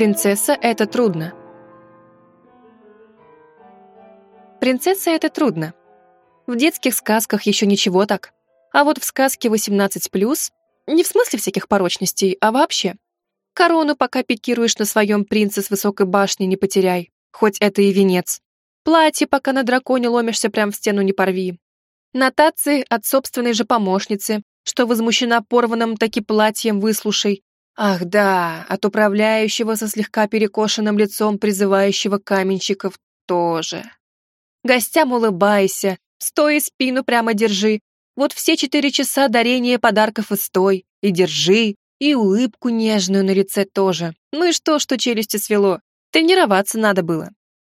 Принцесса — это трудно. Принцесса — это трудно. В детских сказках еще ничего так. А вот в сказке 18+, не в смысле всяких порочностей, а вообще. Корону, пока пикируешь на своем принце с высокой башни, не потеряй, хоть это и венец. Платье, пока на драконе ломишься прям в стену, не порви. Нотации от собственной же помощницы, что возмущена порванным таки платьем, выслушай. Ах да, от управляющего со слегка перекошенным лицом, призывающего каменщиков, тоже. Гостям улыбайся, стой спину прямо держи. Вот все четыре часа дарения подарков и стой, и держи, и улыбку нежную на лице тоже. Ну и что, что челюсти свело? Тренироваться надо было.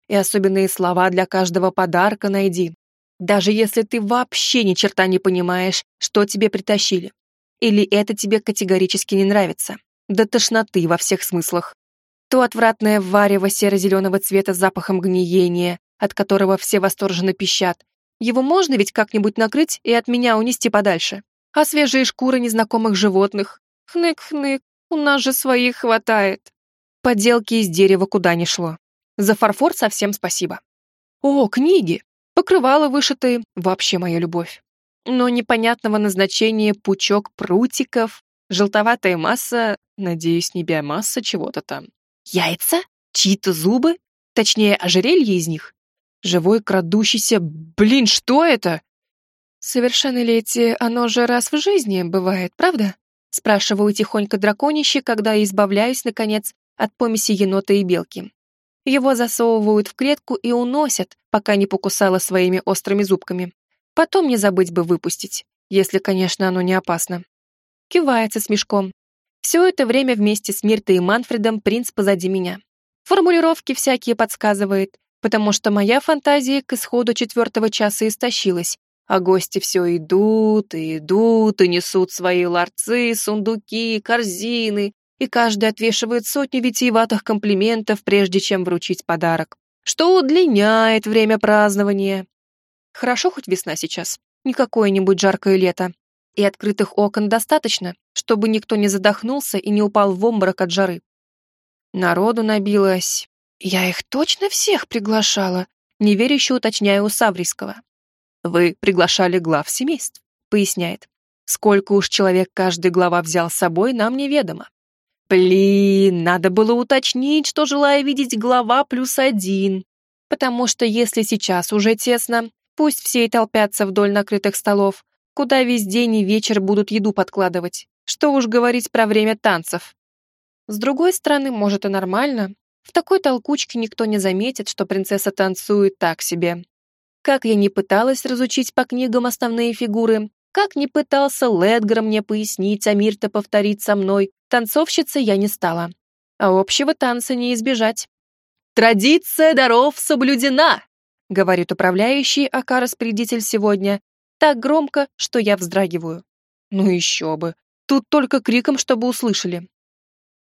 И особенные слова для каждого подарка найди. Даже если ты вообще ни черта не понимаешь, что тебе притащили. Или это тебе категорически не нравится. До тошноты во всех смыслах. То отвратное варево серо-зеленого цвета с запахом гниения, от которого все восторженно пищат. Его можно ведь как-нибудь накрыть и от меня унести подальше. А свежие шкуры незнакомых животных? Хнык-хнык, у нас же своих хватает. Поделки из дерева куда ни шло. За фарфор совсем спасибо. О, книги! Покрывало вышитые, вообще моя любовь. Но непонятного назначения пучок прутиков, желтоватая масса, надеюсь, не биомасса чего-то там. Яйца? Чьи-то зубы? Точнее, ожерелье из них? Живой крадущийся... Блин, что это? Совершеннолетие, оно же раз в жизни бывает, правда? Спрашиваю тихонько драконище, когда избавляюсь, наконец, от помеси енота и белки. Его засовывают в клетку и уносят, пока не покусала своими острыми зубками. Потом не забыть бы выпустить, если, конечно, оно не опасно. Кивается с мешком. Все это время вместе с Миртой и Манфредом принц позади меня. Формулировки всякие подсказывает, потому что моя фантазия к исходу четвертого часа истощилась, а гости все идут и идут и несут свои ларцы, сундуки, корзины, и каждый отвешивает сотни витиеватых комплиментов, прежде чем вручить подарок, что удлиняет время празднования. Хорошо хоть весна сейчас, не какое-нибудь жаркое лето, и открытых окон достаточно, чтобы никто не задохнулся и не упал в обморок от жары. Народу набилось. Я их точно всех приглашала, неверяще уточняю у Саврийского. Вы приглашали глав семейств, поясняет. Сколько уж человек каждый глава взял с собой, нам неведомо. Блин, надо было уточнить, что желаю видеть глава плюс один. Потому что если сейчас уже тесно, пусть все и толпятся вдоль накрытых столов, куда весь день и вечер будут еду подкладывать. Что уж говорить про время танцев. С другой стороны, может и нормально. В такой толкучке никто не заметит, что принцесса танцует так себе. Как я не пыталась разучить по книгам основные фигуры, как не пытался Ледгар мне пояснить, а Мирта повторить со мной, танцовщицей я не стала. А общего танца не избежать. «Традиция даров соблюдена!» — говорит управляющий, ака распорядитель сегодня, так громко, что я вздрагиваю. Ну еще бы, тут только криком, чтобы услышали.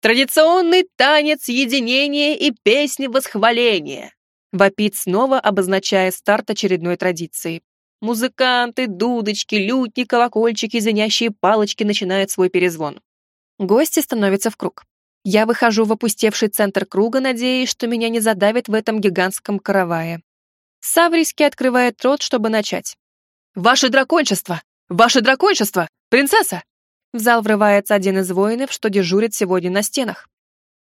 «Традиционный танец единения и песни восхваления!» Вопит снова, обозначая старт очередной традиции. Музыканты, дудочки, лютни, колокольчики, звенящие палочки начинают свой перезвон. Гости становятся в круг. Я выхожу в опустевший центр круга, надеясь, что меня не задавит в этом гигантском каравае. Саврийский открывает рот, чтобы начать. «Ваше дракончество! Ваше дракончество! Принцесса!» В зал врывается один из воинов, что дежурит сегодня на стенах.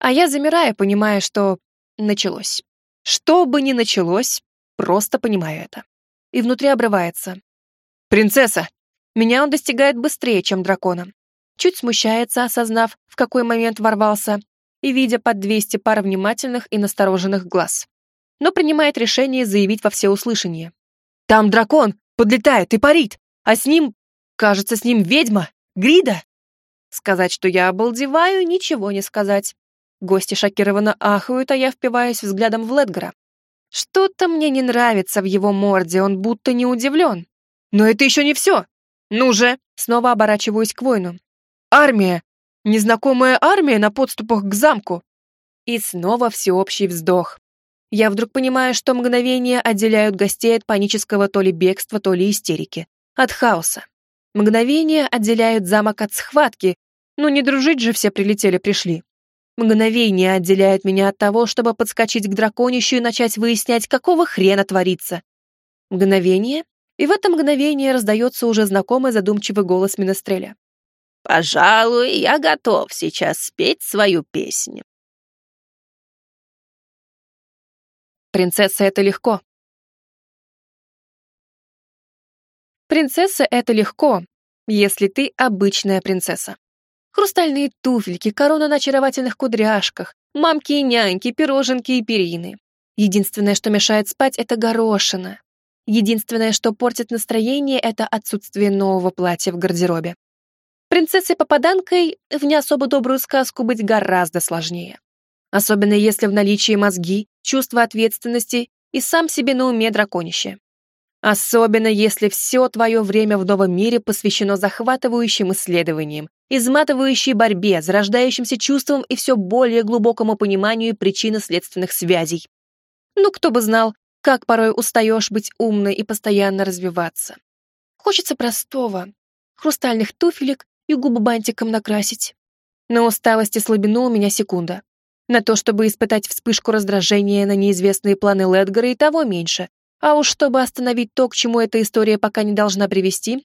А я замираю, понимая, что началось. Что бы ни началось, просто понимаю это и внутри обрывается. «Принцесса!» Меня он достигает быстрее, чем дракона. Чуть смущается, осознав, в какой момент ворвался, и видя под 200 пар внимательных и настороженных глаз. Но принимает решение заявить во всеуслышание. «Там дракон! Подлетает и парит! А с ним... Кажется, с ним ведьма! Грида!» Сказать, что я обалдеваю, ничего не сказать. Гости шокированно ахают, а я впиваюсь взглядом в Ледгара. Что-то мне не нравится в его морде, он будто не удивлен. Но это еще не все. Ну же, снова оборачиваюсь к воину. Армия! Незнакомая армия на подступах к замку. И снова всеобщий вздох. Я вдруг понимаю, что мгновения отделяют гостей от панического то ли бегства, то ли истерики. От хаоса. Мгновения отделяют замок от схватки. Ну не дружить же все прилетели-пришли. Мгновение отделяет меня от того, чтобы подскочить к драконищу и начать выяснять, какого хрена творится. Мгновение, и в это мгновение раздается уже знакомый задумчивый голос Минестреля. «Пожалуй, я готов сейчас спеть свою песню». Принцесса — это легко. Принцесса — это легко, если ты обычная принцесса. Хрустальные туфельки, корона на очаровательных кудряшках, мамки и няньки, пироженки и перины. Единственное, что мешает спать, это горошина. Единственное, что портит настроение, это отсутствие нового платья в гардеробе. Принцессой-попаданкой в не особо добрую сказку быть гораздо сложнее. Особенно если в наличии мозги, чувство ответственности и сам себе на уме драконище. Особенно если все твое время в новом мире посвящено захватывающим исследованиям, изматывающей борьбе, зарождающимся чувствам и все более глубокому пониманию причинно-следственных связей. Ну, кто бы знал, как порой устаешь быть умной и постоянно развиваться. Хочется простого, хрустальных туфелек и губы бантиком накрасить. На усталость и слабину у меня секунда. На то, чтобы испытать вспышку раздражения на неизвестные планы Ледгара и того меньше. А уж чтобы остановить то, к чему эта история пока не должна привести.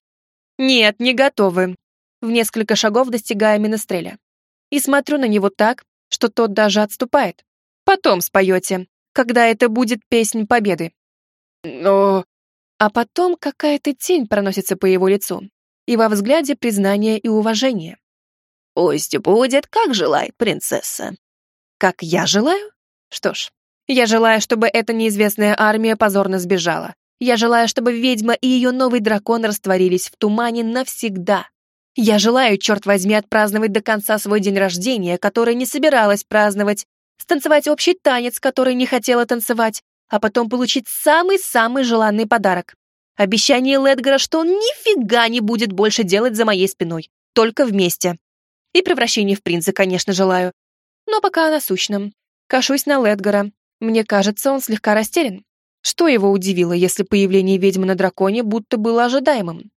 Нет, не готовы в несколько шагов достигая Минестреля. И смотрю на него так, что тот даже отступает. Потом споете, когда это будет песнь победы. Но... А потом какая-то тень проносится по его лицу, и во взгляде признание и уважение. «Пусть будет, как желает принцесса». «Как я желаю?» Что ж, я желаю, чтобы эта неизвестная армия позорно сбежала. Я желаю, чтобы ведьма и ее новый дракон растворились в тумане навсегда. Я желаю, черт возьми, отпраздновать до конца свой день рождения, который не собиралась праздновать, станцевать общий танец, который не хотела танцевать, а потом получить самый-самый желанный подарок. Обещание Ледгара, что он нифига не будет больше делать за моей спиной, только вместе. И превращение в принца, конечно, желаю. Но пока о насущном. Кашусь на Ледгара. Мне кажется, он слегка растерян. Что его удивило, если появление ведьмы на драконе будто было ожидаемым?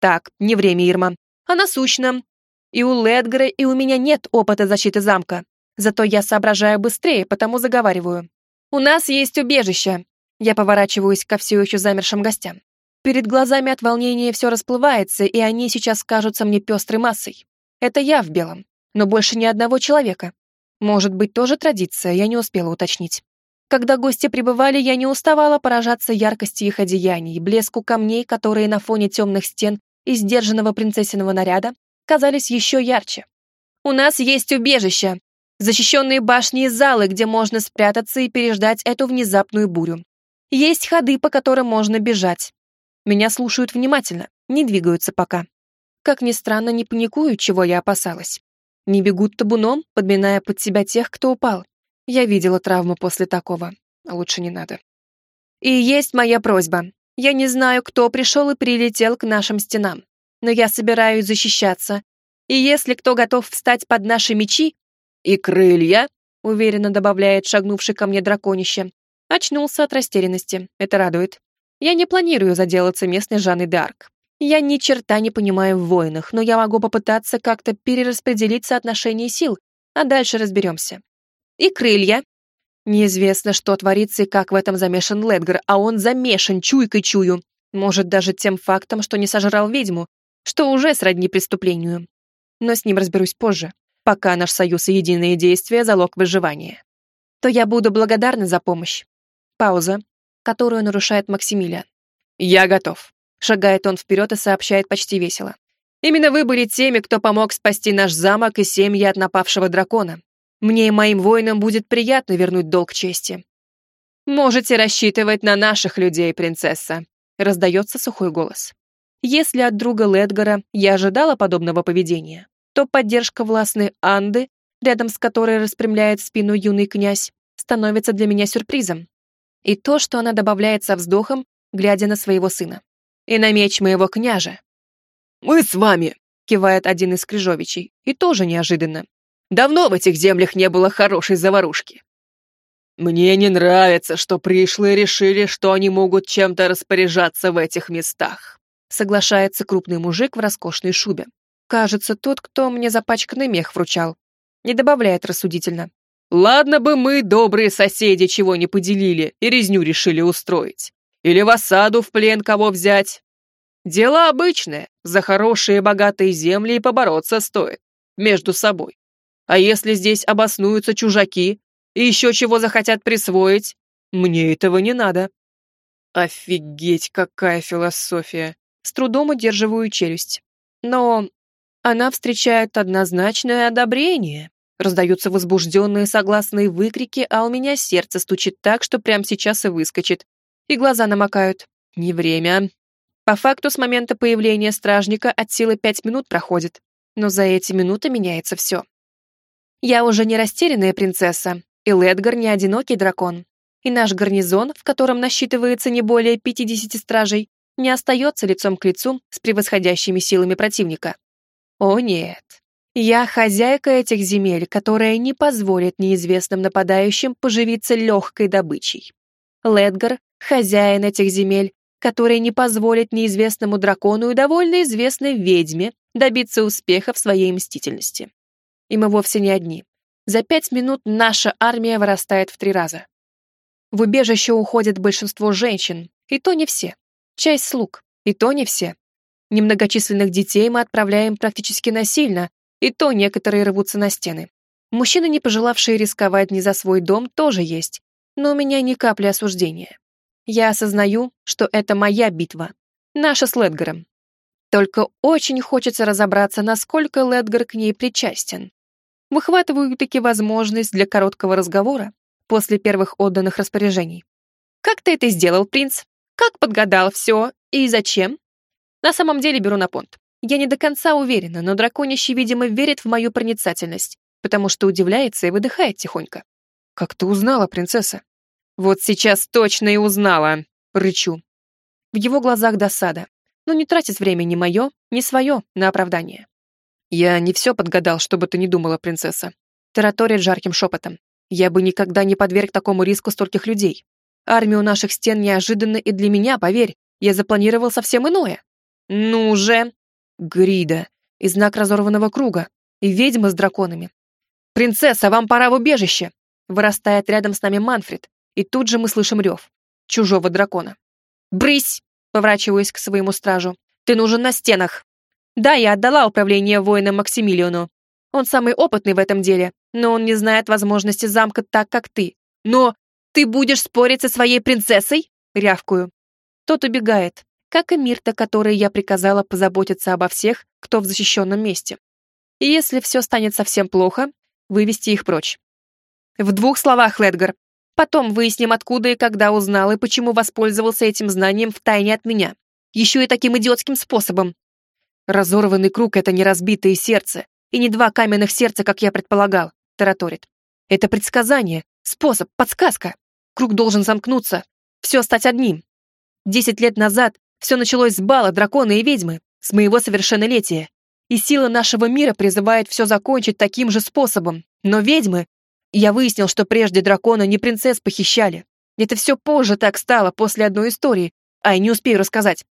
Так, не время, Ирма а насущном. И у Ледгара, и у меня нет опыта защиты замка. Зато я соображаю быстрее, потому заговариваю. У нас есть убежище. Я поворачиваюсь ко все еще замершим гостям. Перед глазами от волнения все расплывается, и они сейчас кажутся мне пестрой массой. Это я в белом, но больше ни одного человека. Может быть, тоже традиция, я не успела уточнить. Когда гости прибывали, я не уставала поражаться яркости их одеяний, блеску камней, которые на фоне темных стен и сдержанного принцессиного наряда казались еще ярче. «У нас есть убежище, защищенные башни и залы, где можно спрятаться и переждать эту внезапную бурю. Есть ходы, по которым можно бежать. Меня слушают внимательно, не двигаются пока. Как ни странно, не паникую, чего я опасалась. Не бегут табуном, подминая под себя тех, кто упал. Я видела травму после такого, лучше не надо. И есть моя просьба. Я не знаю, кто пришел и прилетел к нашим стенам, но я собираюсь защищаться. И если кто готов встать под наши мечи... И крылья, уверенно добавляет шагнувший ко мне драконище. Очнулся от растерянности. Это радует. Я не планирую заделаться местной Жанной д'Арк. Я ни черта не понимаю в войнах, но я могу попытаться как-то перераспределить соотношение сил, а дальше разберемся. И крылья, Неизвестно, что творится и как в этом замешан Ледгар, а он замешан, чуйкой чую. Может, даже тем фактом, что не сожрал ведьму, что уже сродни преступлению. Но с ним разберусь позже, пока наш союз и единые действия — залог выживания. То я буду благодарна за помощь. Пауза, которую нарушает Максимилиан. «Я готов», — шагает он вперед и сообщает почти весело. «Именно вы были теми, кто помог спасти наш замок и семьи от напавшего дракона. Мне и моим воинам будет приятно вернуть долг чести. Можете рассчитывать на наших людей, принцесса, раздается сухой голос. Если от друга Ледгара я ожидала подобного поведения, то поддержка властной Анды, рядом с которой распрямляет спину юный князь, становится для меня сюрпризом. И то, что она добавляет со вздохом, глядя на своего сына. И на меч моего княжа. «Мы с вами!» — кивает один из крыжовичей, и тоже неожиданно. Давно в этих землях не было хорошей заварушки. Мне не нравится, что пришлые решили, что они могут чем-то распоряжаться в этих местах. Соглашается крупный мужик в роскошной шубе. Кажется, тот, кто мне запачканный мех вручал. не добавляет рассудительно. Ладно бы мы, добрые соседи, чего не поделили и резню решили устроить. Или в осаду в плен кого взять. Дело обычное, за хорошие богатые земли и побороться стоит. Между собой. А если здесь обоснуются чужаки и еще чего захотят присвоить, мне этого не надо. Офигеть, какая философия. С трудом удерживаю челюсть. Но она встречает однозначное одобрение. Раздаются возбужденные согласные выкрики, а у меня сердце стучит так, что прямо сейчас и выскочит. И глаза намокают. Не время. По факту, с момента появления стражника от силы пять минут проходит. Но за эти минуты меняется все. Я уже не растерянная принцесса, и Ледгар не одинокий дракон. И наш гарнизон, в котором насчитывается не более 50 стражей, не остается лицом к лицу с превосходящими силами противника. О нет, я хозяйка этих земель, которая не позволит неизвестным нападающим поживиться легкой добычей. Ледгар — хозяин этих земель, который не позволит неизвестному дракону и довольно известной ведьме добиться успеха в своей мстительности. И мы вовсе не одни. За пять минут наша армия вырастает в три раза. В убежище уходит большинство женщин, и то не все. Часть слуг, и то не все. Немногочисленных детей мы отправляем практически насильно, и то некоторые рвутся на стены. Мужчины, не пожелавшие рисковать ни за свой дом, тоже есть, но у меня ни капли осуждения. Я осознаю, что это моя битва, наша с Ледгаром. Только очень хочется разобраться, насколько Ледгар к ней причастен. Выхватываю таки возможность для короткого разговора после первых отданных распоряжений. «Как ты это сделал, принц? Как подгадал все? И зачем?» На самом деле беру на понт. Я не до конца уверена, но драконище, видимо, верит в мою проницательность, потому что удивляется и выдыхает тихонько. «Как ты узнала, принцесса?» «Вот сейчас точно и узнала!» — рычу. В его глазах досада, но не тратить время ни мое, ни свое на оправдание. «Я не все подгадал, чтобы ты не думала, принцесса», — тараторит жарким шепотом. «Я бы никогда не подверг такому риску стольких людей. Армия у наших стен неожиданно и для меня, поверь, я запланировал совсем иное. Ну же!» Грида и знак разорванного круга, и ведьма с драконами. «Принцесса, вам пора в убежище!» Вырастает рядом с нами Манфред, и тут же мы слышим рев чужого дракона. «Брысь!» — поворачиваюсь к своему стражу. «Ты нужен на стенах!» Да, я отдала управление воином Максимилиону. Он самый опытный в этом деле, но он не знает возможности замка так, как ты. Но ты будешь спорить со своей принцессой? Рявкую. Тот убегает, как и Мирта, которой я приказала позаботиться обо всех, кто в защищенном месте. И если все станет совсем плохо, вывести их прочь. В двух словах, Ледгар. Потом выясним, откуда и когда узнал, и почему воспользовался этим знанием в тайне от меня. Еще и таким идиотским способом. Разорванный круг — это не разбитое сердце, и не два каменных сердца, как я предполагал, тараторит. Это предсказание, способ, подсказка. Круг должен замкнуться, все стать одним. Десять лет назад все началось с бала дракона и ведьмы, с моего совершеннолетия. И сила нашего мира призывает все закончить таким же способом. Но ведьмы... Я выяснил, что прежде дракона не принцесс похищали. Это все позже так стало, после одной истории. А я не успею рассказать.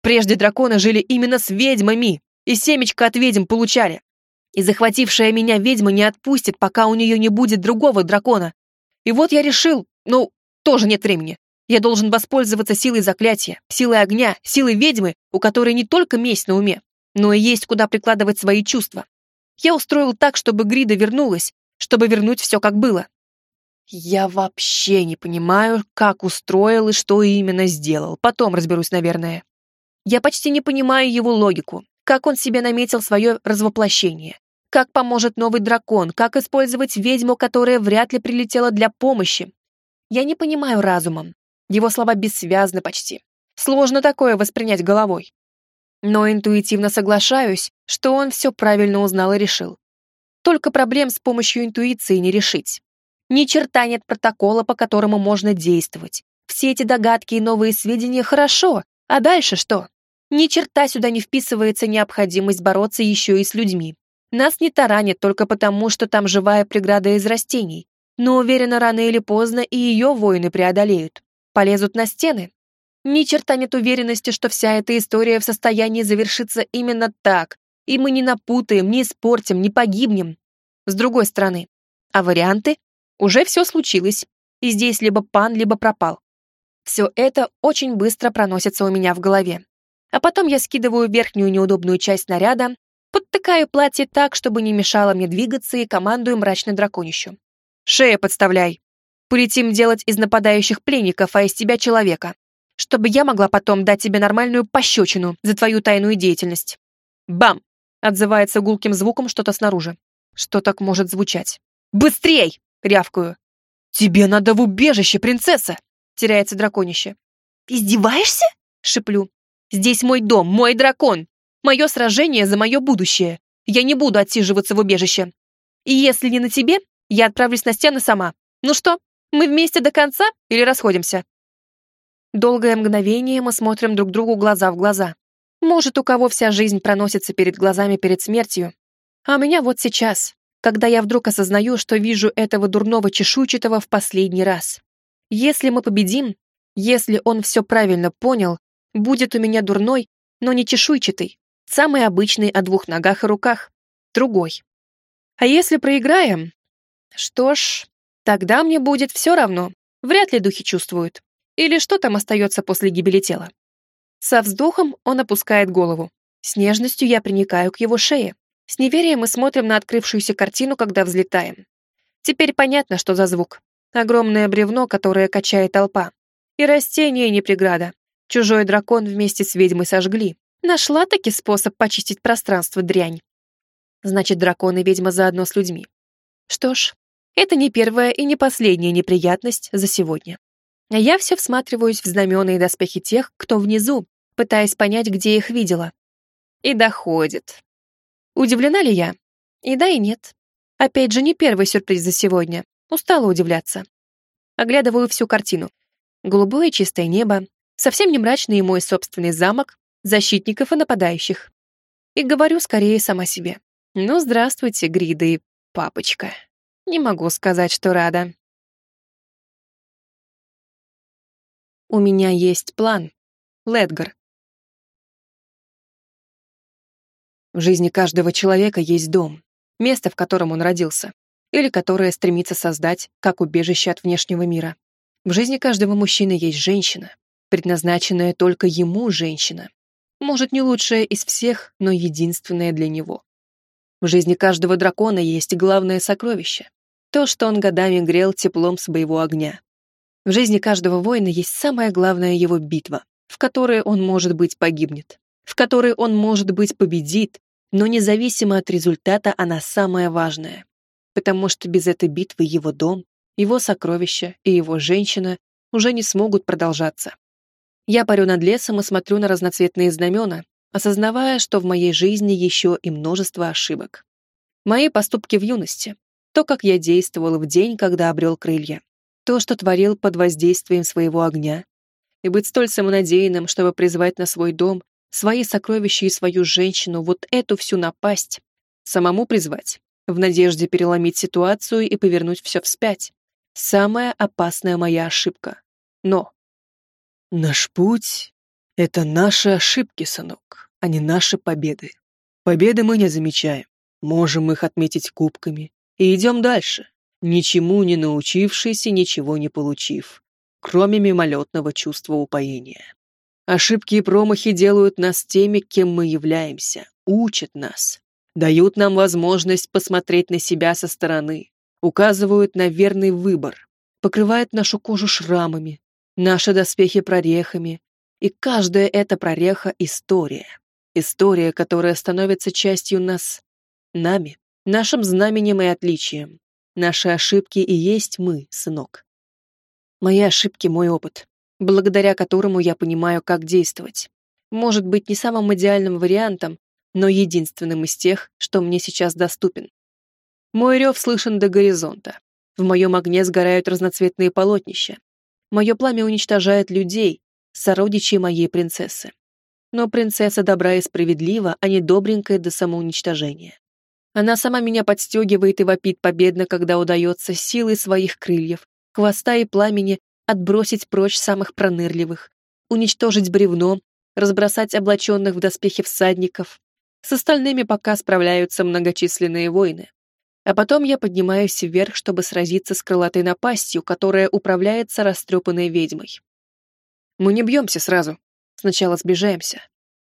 Прежде драконы жили именно с ведьмами, и семечко от ведьм получали. И захватившая меня ведьма не отпустит, пока у нее не будет другого дракона. И вот я решил, ну, тоже нет времени. Я должен воспользоваться силой заклятия, силой огня, силой ведьмы, у которой не только месть на уме, но и есть куда прикладывать свои чувства. Я устроил так, чтобы Грида вернулась, чтобы вернуть все как было. Я вообще не понимаю, как устроил и что именно сделал. Потом разберусь, наверное. Я почти не понимаю его логику, как он себе наметил свое развоплощение, как поможет новый дракон, как использовать ведьму, которая вряд ли прилетела для помощи. Я не понимаю разумом, его слова бессвязны почти. Сложно такое воспринять головой. Но интуитивно соглашаюсь, что он все правильно узнал и решил. Только проблем с помощью интуиции не решить. Ни черта нет протокола, по которому можно действовать. Все эти догадки и новые сведения хорошо, а дальше что? Ни черта сюда не вписывается необходимость бороться еще и с людьми. Нас не таранят только потому, что там живая преграда из растений, но уверена, рано или поздно и ее воины преодолеют полезут на стены. Ни черта нет уверенности, что вся эта история в состоянии завершиться именно так, и мы не напутаем, не испортим, не погибнем. с другой стороны. А варианты? Уже все случилось, и здесь либо пан, либо пропал. Все это очень быстро проносится у меня в голове. А потом я скидываю верхнюю неудобную часть наряда, подтыкаю платье так, чтобы не мешало мне двигаться и командую мрачной драконищу. «Шея подставляй. Полетим делать из нападающих пленников, а из тебя человека, чтобы я могла потом дать тебе нормальную пощечину за твою тайную деятельность». «Бам!» — отзывается гулким звуком что-то снаружи. Что так может звучать? «Быстрей!» — рявкаю. «Тебе надо в убежище, принцесса!» — теряется драконище. «Издеваешься?» — шеплю. «Здесь мой дом, мой дракон. Мое сражение за мое будущее. Я не буду отсиживаться в убежище. И если не на тебе, я отправлюсь на стены сама. Ну что, мы вместе до конца или расходимся?» Долгое мгновение мы смотрим друг другу глаза в глаза. Может, у кого вся жизнь проносится перед глазами перед смертью. А меня вот сейчас, когда я вдруг осознаю, что вижу этого дурного чешуйчатого в последний раз. Если мы победим, если он все правильно понял, будет у меня дурной, но не чешуйчатый, самый обычный о двух ногах и руках, другой. А если проиграем? Что ж, тогда мне будет все равно, вряд ли духи чувствуют. Или что там остается после гибели тела? Со вздохом он опускает голову. С нежностью я приникаю к его шее. С неверием мы смотрим на открывшуюся картину, когда взлетаем. Теперь понятно, что за звук. Огромное бревно, которое качает толпа. И растение не преграда. Чужой дракон вместе с ведьмой сожгли. Нашла-таки способ почистить пространство дрянь. Значит, дракон и ведьма заодно с людьми. Что ж, это не первая и не последняя неприятность за сегодня. А я все всматриваюсь в знамена и доспехи тех, кто внизу, пытаясь понять, где их видела. И доходит. Удивлена ли я? И да, и нет. Опять же, не первый сюрприз за сегодня. Устала удивляться. Оглядываю всю картину. Голубое чистое небо, совсем не мрачный и мой собственный замок, защитников и нападающих. И говорю скорее сама себе. Ну, здравствуйте, Грида и папочка. Не могу сказать, что рада. У меня есть план. Ледгар. В жизни каждого человека есть дом, место, в котором он родился, или которое стремится создать как убежище от внешнего мира. В жизни каждого мужчины есть женщина, предназначенная только ему женщина. Может, не лучшая из всех, но единственная для него. В жизни каждого дракона есть главное сокровище. То, что он годами грел теплом своего огня. В жизни каждого воина есть самая главная его битва, в которой он, может быть, погибнет, в которой он, может быть, победит, но независимо от результата она самая важная, потому что без этой битвы его дом, его сокровища и его женщина уже не смогут продолжаться. Я парю над лесом и смотрю на разноцветные знамена, осознавая, что в моей жизни еще и множество ошибок. Мои поступки в юности, то, как я действовал в день, когда обрел крылья, то, что творил под воздействием своего огня, и быть столь самонадеянным, чтобы призвать на свой дом свои сокровища и свою женщину, вот эту всю напасть, самому призвать, в надежде переломить ситуацию и повернуть все вспять. Самая опасная моя ошибка. Но... Наш путь — это наши ошибки, сынок, а не наши победы. Победы мы не замечаем, можем их отметить кубками, и идем дальше ничему не научившись и ничего не получив, кроме мимолетного чувства упоения. Ошибки и промахи делают нас теми, кем мы являемся, учат нас, дают нам возможность посмотреть на себя со стороны, указывают на верный выбор, покрывают нашу кожу шрамами, наши доспехи прорехами, и каждая эта прореха — история. История, которая становится частью нас, нами, нашим знаменем и отличием, Наши ошибки и есть мы, сынок. Мои ошибки — мой опыт, благодаря которому я понимаю, как действовать. Может быть, не самым идеальным вариантом, но единственным из тех, что мне сейчас доступен. Мой рев слышен до горизонта. В моем огне сгорают разноцветные полотнища. Мое пламя уничтожает людей, сородичей моей принцессы. Но принцесса добра и справедлива, а не добренькая до самоуничтожения. Она сама меня подстегивает и вопит победно, когда удается силой своих крыльев, хвоста и пламени отбросить прочь самых пронырливых, уничтожить бревно, разбросать облаченных в доспехи всадников. С остальными пока справляются многочисленные воины. А потом я поднимаюсь вверх, чтобы сразиться с крылатой напастью, которая управляется растрепанной ведьмой. Мы не бьемся сразу. Сначала сближаемся.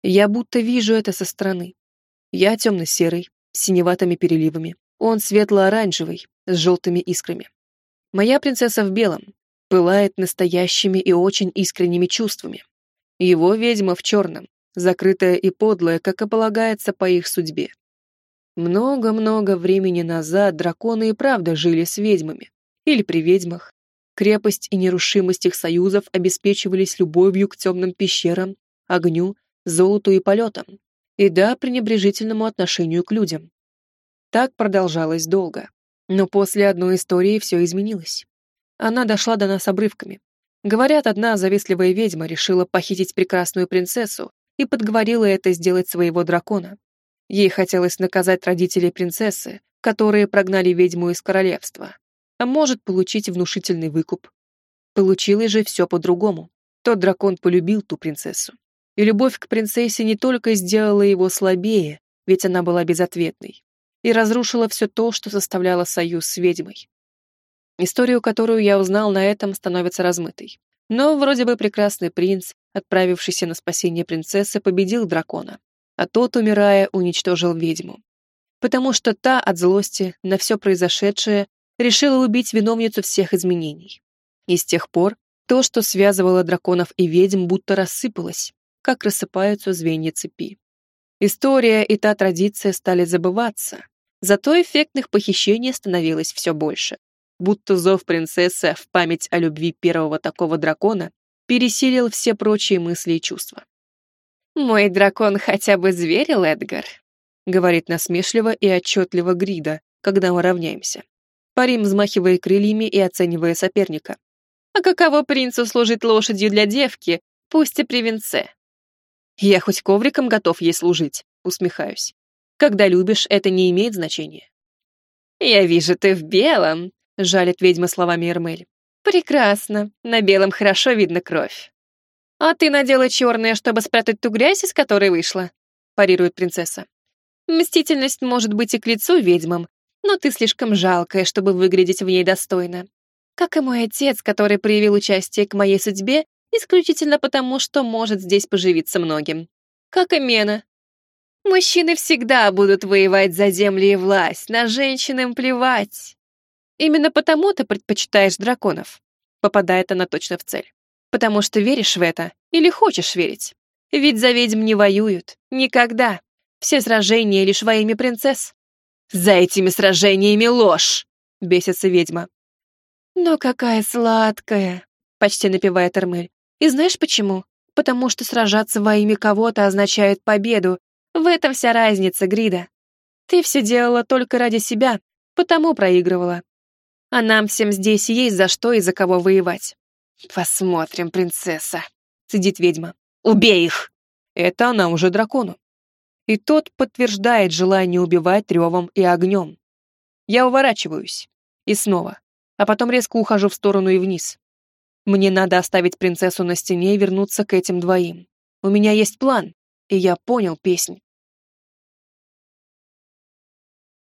Я будто вижу это со стороны. Я темно-серый, с синеватыми переливами. Он светло-оранжевый, с желтыми искрами. Моя принцесса в белом, пылает настоящими и очень искренними чувствами. Его ведьма в черном, закрытая и подлая, как и полагается по их судьбе. Много-много времени назад драконы и правда жили с ведьмами. Или при ведьмах. Крепость и нерушимость их союзов обеспечивались любовью к темным пещерам, огню, золоту и полетам. И да, пренебрежительному отношению к людям. Так продолжалось долго. Но после одной истории все изменилось. Она дошла до нас обрывками. Говорят, одна завистливая ведьма решила похитить прекрасную принцессу и подговорила это сделать своего дракона. Ей хотелось наказать родителей принцессы, которые прогнали ведьму из королевства, а может получить внушительный выкуп. Получилось же все по-другому. Тот дракон полюбил ту принцессу. И любовь к принцессе не только сделала его слабее, ведь она была безответной, и разрушила все то, что составляло союз с ведьмой. Историю, которую я узнал на этом, становится размытой. Но вроде бы прекрасный принц, отправившийся на спасение принцессы, победил дракона, а тот, умирая, уничтожил ведьму. Потому что та от злости на все произошедшее решила убить виновницу всех изменений. И с тех пор то, что связывало драконов и ведьм, будто рассыпалось, как рассыпаются звенья цепи. История и та традиция стали забываться, зато эффектных похищений становилось все больше. Будто зов принцессы в память о любви первого такого дракона пересилил все прочие мысли и чувства. «Мой дракон хотя бы зверил, Эдгар», — говорит насмешливо и отчетливо Грида, когда мы равняемся. Парим, взмахивая крыльями и оценивая соперника. «А каково принцу служить лошадью для девки, пусть и при венце?» «Я хоть ковриком готов ей служить», — усмехаюсь. «Когда любишь, это не имеет значения». «Я вижу, ты в белом», — жалит ведьма словами Эрмель. «Прекрасно, на белом хорошо видно кровь». «А ты надела черное, чтобы спрятать ту грязь, из которой вышла», — парирует принцесса. «Мстительность может быть и к лицу ведьмам, но ты слишком жалкая, чтобы выглядеть в ней достойно. Как и мой отец, который проявил участие к моей судьбе исключительно потому, что может здесь поживиться многим. Как и Мена. Мужчины всегда будут воевать за земли и власть, на женщин им плевать. Именно потому ты предпочитаешь драконов. Попадает она точно в цель. Потому что веришь в это или хочешь верить. Ведь за ведьм не воюют. Никогда. Все сражения лишь во имя принцесс. За этими сражениями ложь, бесится ведьма. Но какая сладкая, почти напевает Эрмель. И знаешь почему? Потому что сражаться во имя кого-то означает победу. В этом вся разница, Грида. Ты все делала только ради себя, потому проигрывала. А нам всем здесь есть за что и за кого воевать. «Посмотрим, принцесса», — сидит ведьма. «Убей их!» Это она уже дракону. И тот подтверждает желание убивать ревом и огнем. Я уворачиваюсь. И снова. А потом резко ухожу в сторону и вниз. Мне надо оставить принцессу на стене и вернуться к этим двоим. У меня есть план, и я понял песнь.